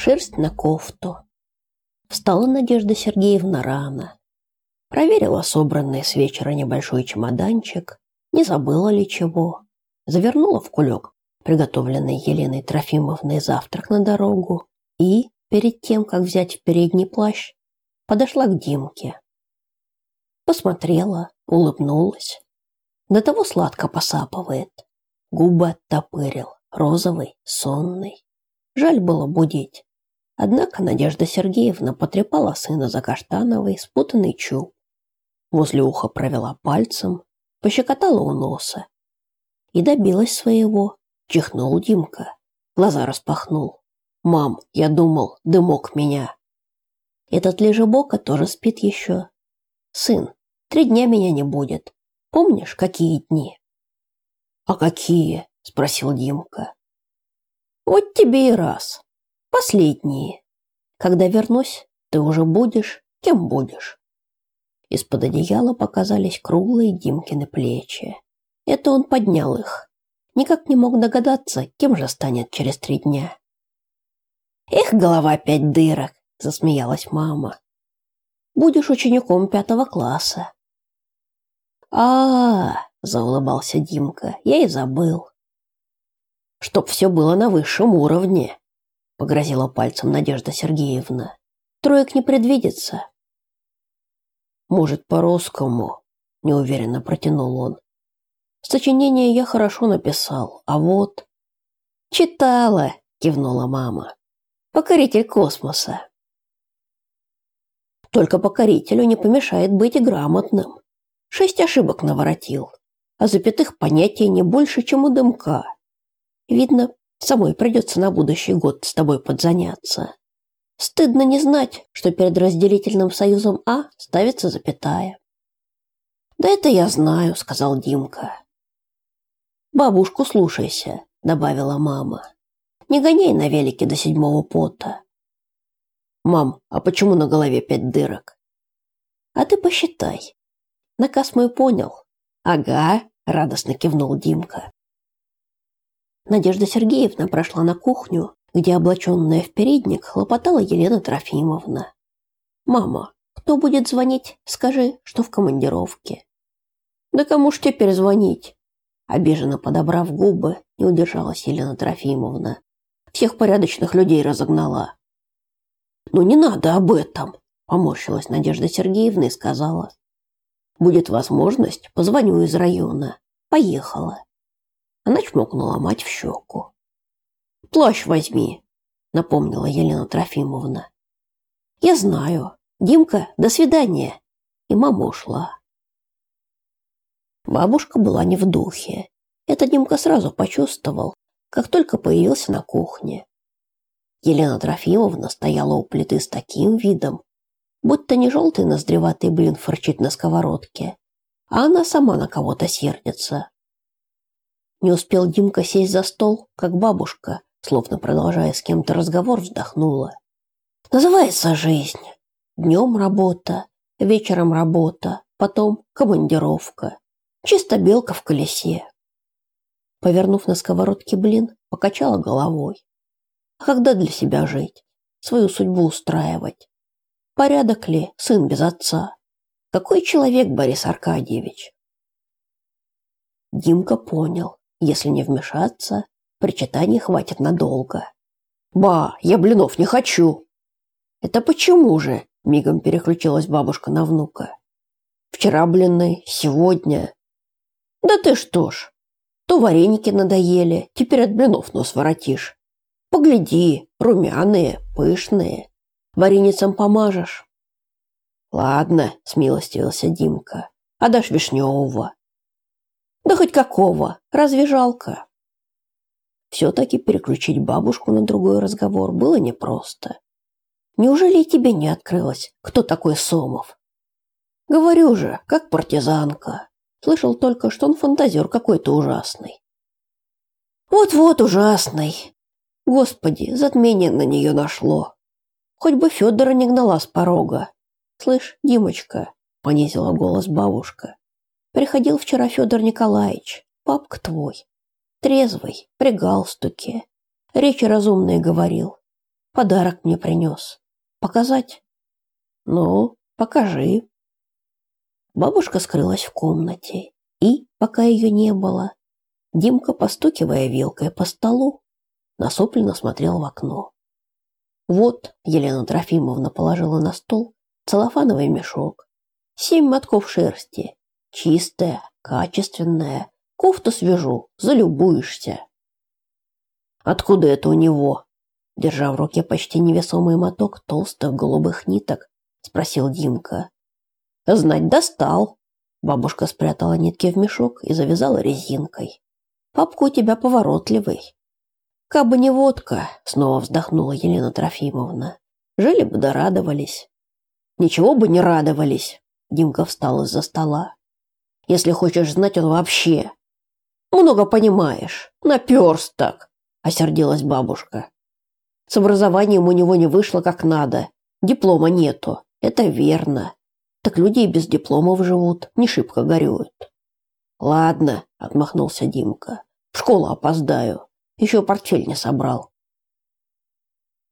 шерсть на кофту. Встала Надежда Сергеевна рано. Проверила собранный с вечера небольшой чемоданчик, не забыла ли чего. Завернула в кулек приготовленный Еленой Трофимовной завтрак на дорогу и, перед тем, как взять в передний плащ, подошла к Димке. Посмотрела, улыбнулась. До того сладко посапывает. Губы оттопырил, розовый, сонный. Жаль было будить. Однако Надежда Сергеевна потрепала сына за каштановый спутанный чуб. Возле уха провела пальцем, пощекотала у носа. И добилась своего. Чихнул Димка. Глаза распахнул. «Мам, я думал, дымок меня». Этот лежебока тоже спит еще. «Сын, три дня меня не будет. Помнишь, какие дни?» «А какие?» – спросил Димка. «Вот тебе и раз. Последние. Когда вернусь, ты уже будешь, кем будешь. Из-под одеяла показались круглые Димкины плечи. Это он поднял их. Никак не мог догадаться, кем же станет через три дня. «Эх, голова пять дырок!» – засмеялась мама. «Будешь учеником пятого класса». А, -а, -а заулыбался Димка, – я и забыл. «Чтоб все было на высшем уровне», погрозила пальцем Надежда Сергеевна. Троек не предвидится. Может, по-русскому, неуверенно протянул он. Сочинение я хорошо написал, а вот читала, кивнула мама. Покоритель космоса. Только покорителю не помешает быть грамотным. Шесть ошибок наворотил, а запятых понятия не больше, чем у дымка. Видно, Самой придется на будущий год с тобой подзаняться. Стыдно не знать, что перед разделительным союзом А ставится запятая. Да это я знаю, сказал Димка. Бабушку слушайся, добавила мама. Не гоняй на велике до седьмого пота. Мам, а почему на голове пять дырок? А ты посчитай. Наказ мой понял. Ага, радостно кивнул Димка. Надежда Сергеевна прошла на кухню, где, облаченная в передник, хлопотала Елена Трофимовна. «Мама, кто будет звонить, скажи, что в командировке». «Да кому ж теперь звонить?» Обиженно подобрав губы, не удержалась Елена Трофимовна. «Всех порядочных людей разогнала». «Ну не надо об этом», – поморщилась Надежда Сергеевна и сказала. «Будет возможность, позвоню из района. Поехала». Она чмокнула мать в щеку. «Плащ возьми», — напомнила Елена Трофимовна. «Я знаю. Димка, до свидания». И мама ушла. Бабушка была не в духе. Это Димка сразу почувствовал, как только появился на кухне. Елена Трофимовна стояла у плиты с таким видом, будто не желтый ноздреватый блин форчит на сковородке, а она сама на кого-то сердится. Не успел Димка сесть за стол, как бабушка, словно продолжая с кем-то разговор, вздохнула. Называется жизнь. Днем работа, вечером работа, потом командировка. Чисто белка в колесе. Повернув на сковородке блин, покачала головой. А когда для себя жить? Свою судьбу устраивать? Порядок ли сын без отца? Какой человек Борис Аркадьевич? Димка понял. Если не вмешаться, причитаний хватит надолго. «Ба, я блинов не хочу!» «Это почему же?» – мигом переключилась бабушка на внука. «Вчера блины, сегодня...» «Да ты что ж, то вареники надоели, теперь от блинов нос воротишь. Погляди, румяные, пышные. Вареницам помажешь». «Ладно», – смилостивился Димка, – «а дашь вишневого?» Да хоть какого, разве жалко? Все-таки переключить бабушку на другой разговор было непросто. Неужели тебе не открылось, кто такой Сомов? Говорю же, как партизанка. Слышал только, что он фантазер какой-то ужасный. Вот-вот ужасный. Господи, затмение на нее нашло. Хоть бы Федора не гнала с порога. Слышь, Димочка, понизила голос бабушка. Приходил вчера Федор Николаевич, папка твой. Трезвый, при галстуке. Речи разумные говорил. Подарок мне принес. Показать? Ну, покажи. Бабушка скрылась в комнате, и, пока ее не было, Димка, постукивая вилкой по столу, насупленно смотрел в окно. Вот Елена Трофимовна положила на стол целлофановый мешок, семь мотков шерсти, чистая, качественная, кофту свяжу, залюбуешься. Откуда это у него? Держа в руке почти невесомый моток толстых голубых ниток, спросил Димка. Знать достал. Бабушка спрятала нитки в мешок и завязала резинкой. Папка у тебя поворотливый. Кабы не водка, снова вздохнула Елена Трофимовна. Жили бы да радовались. Ничего бы не радовались. Димка встал из-за стола. Если хочешь знать, он вообще много понимаешь. Наперсток, осердилась бабушка. С образованием у него не вышло как надо. Диплома нету. Это верно. Так люди и без дипломов живут, не шибко горюют. Ладно, отмахнулся Димка. В школу опоздаю. Еще портфель не собрал.